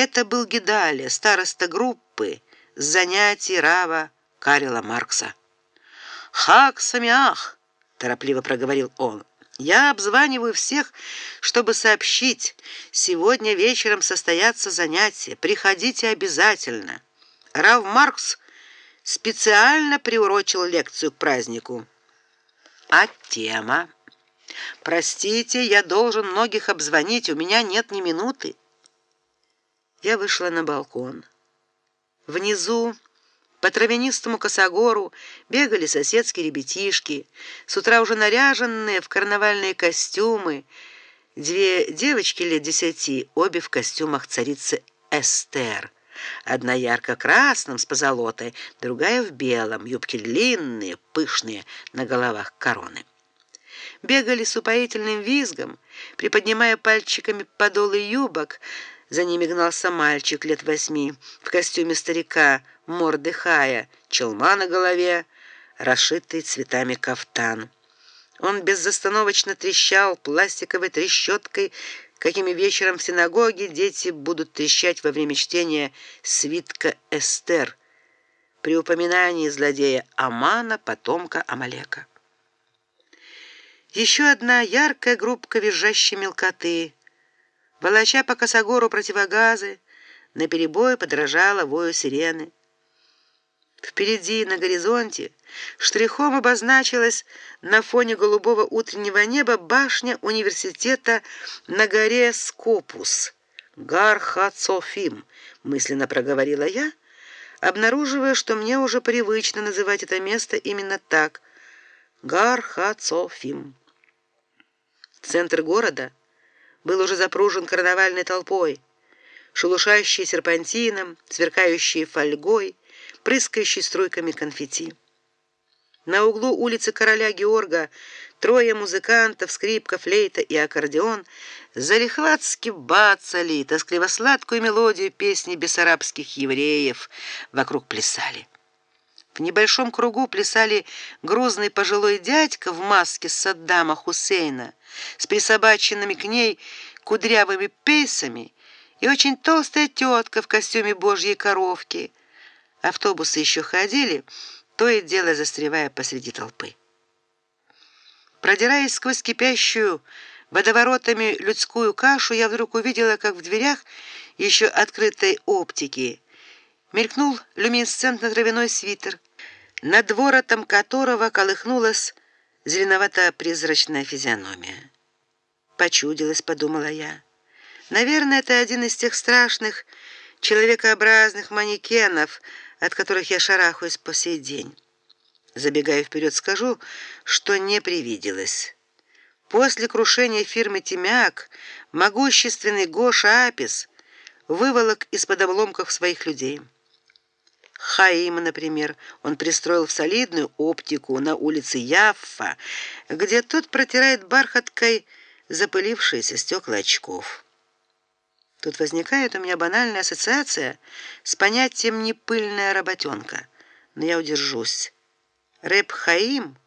Это был Гидаля, староста группы с занятий Рава Карла Маркса. "Хак самиах", торопливо проговорил он. "Я обзваниваю всех, чтобы сообщить, сегодня вечером состоятся занятия. Приходите обязательно. Рав Маркс специально приурочил лекцию к празднику. А тема? Простите, я должен многих обзвонить, у меня нет ни минуты. Я вышла на балкон. Внизу по травянистому косогору бегали соседские ребятишки, с утра уже наряженные в карнавальные костюмы. Две девочки лет десяти, обе в костюмах царицы Эстер. Одна ярко-красным с позолотой, другая в белом, юбки длинные, пышные, на головах короны. Бегали с упоительным визгом, приподнимая пальчиками подолы юбок, за ними гнался мальчик лет восьми в костюме старика Мордыхая, челма на голове, расшитый цветами кафтан. Он безостановочно трещал пластиковой трещоткой, какими вечером в синагоге дети будут трещать во время чтения свитка Эстер при упоминании злодея Амана, потомка Амалека. Еще одна яркая группка визжащей мелкоты волоча по косогору противогазы, на перебой подражала вою сирены. Впереди на горизонте штрихом обозначилась на фоне голубого утреннего неба башня университета на горе Скопус. Гархацофим, мысленно проговорила я, обнаруживая, что мне уже привычно называть это место именно так. Гархацофим. Центр города был уже запружен карнавальной толпой, шелушащей серпантином, сверкающей фольгой, прыскающей струйками конфетти. На углу улицы Короля Георга трое музыкантов, скрипка, флейта и аккордеон залихватски бацали тоскливо-сладкую мелодию песни бессарабских евреев, вокруг плясали. В небольшом кругу плясали грузный пожилой дядька в маске Саддама Хусейна с присобаченными к ней кудрявыми пейсами и очень толстая тетка в костюме божьей коровки. Автобусы еще ходили, то и дело застревая посреди толпы. Продираясь сквозь кипящую водоворотами людскую кашу, я вдруг увидела, как в дверях еще открытой оптики мелькнул люминесцентно-травяной свитер, над воротом которого колыхнулась зеленовато-призрачная физиономия. Почудилось, подумала я. Наверное, это один из тех страшных человекообразных манекенов, от которых я шарахаюсь по сей день. Забегая вперед, скажу, что не привиделось. После крушения фирмы Тимяк могущественный Гоша Апис выволок из-под обломков своих людей. Хаима, например, он пристроил в солидную оптику на улице Яффа, где тот протирает бархаткой запылившиеся стекла очков. Тут возникает у меня банальная ассоциация с понятием непыльная работенка, но я удержусь. Рэб Хаим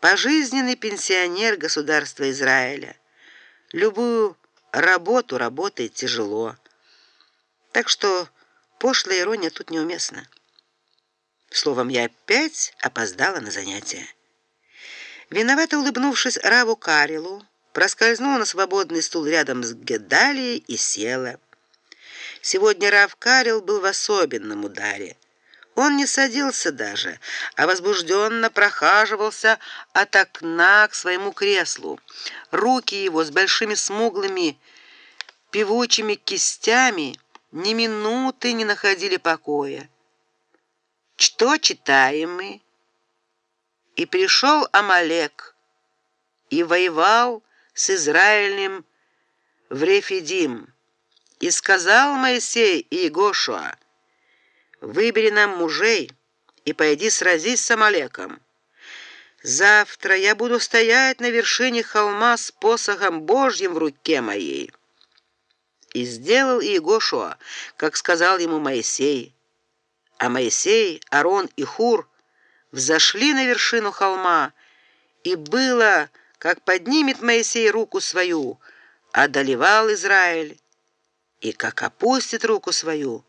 пожизненный пенсионер государства Израиля. Любую работу работает тяжело. Так что пошлая ирония тут неуместна. Словом, я опять опоздала на занятие. Виновато улыбнувшись Раву Карилу, проскользнула на свободный стул рядом с Гедалией и села. Сегодня Рав Карил был в особенном ударе. Он не садился даже, а возбужденно прохаживался от окна к своему креслу. Руки его с большими смуглыми певучими кистями ни минуты не находили покоя. Что читаем мы? И пришел Амалек и воевал с Израилем в Рефидим. И сказал Моисей и Иегошуа: Выбери нам мужей и пойди сразись с Амалеком. Завтра я буду стоять на вершине холма с посохом Божьим в руке моей. И сделал Иегошуа, как сказал ему Моисей. А Моисей, Арон и Хур взошли на вершину холма, и было, как поднимет Моисей руку свою, одолевал Израиль и как опустит руку свою,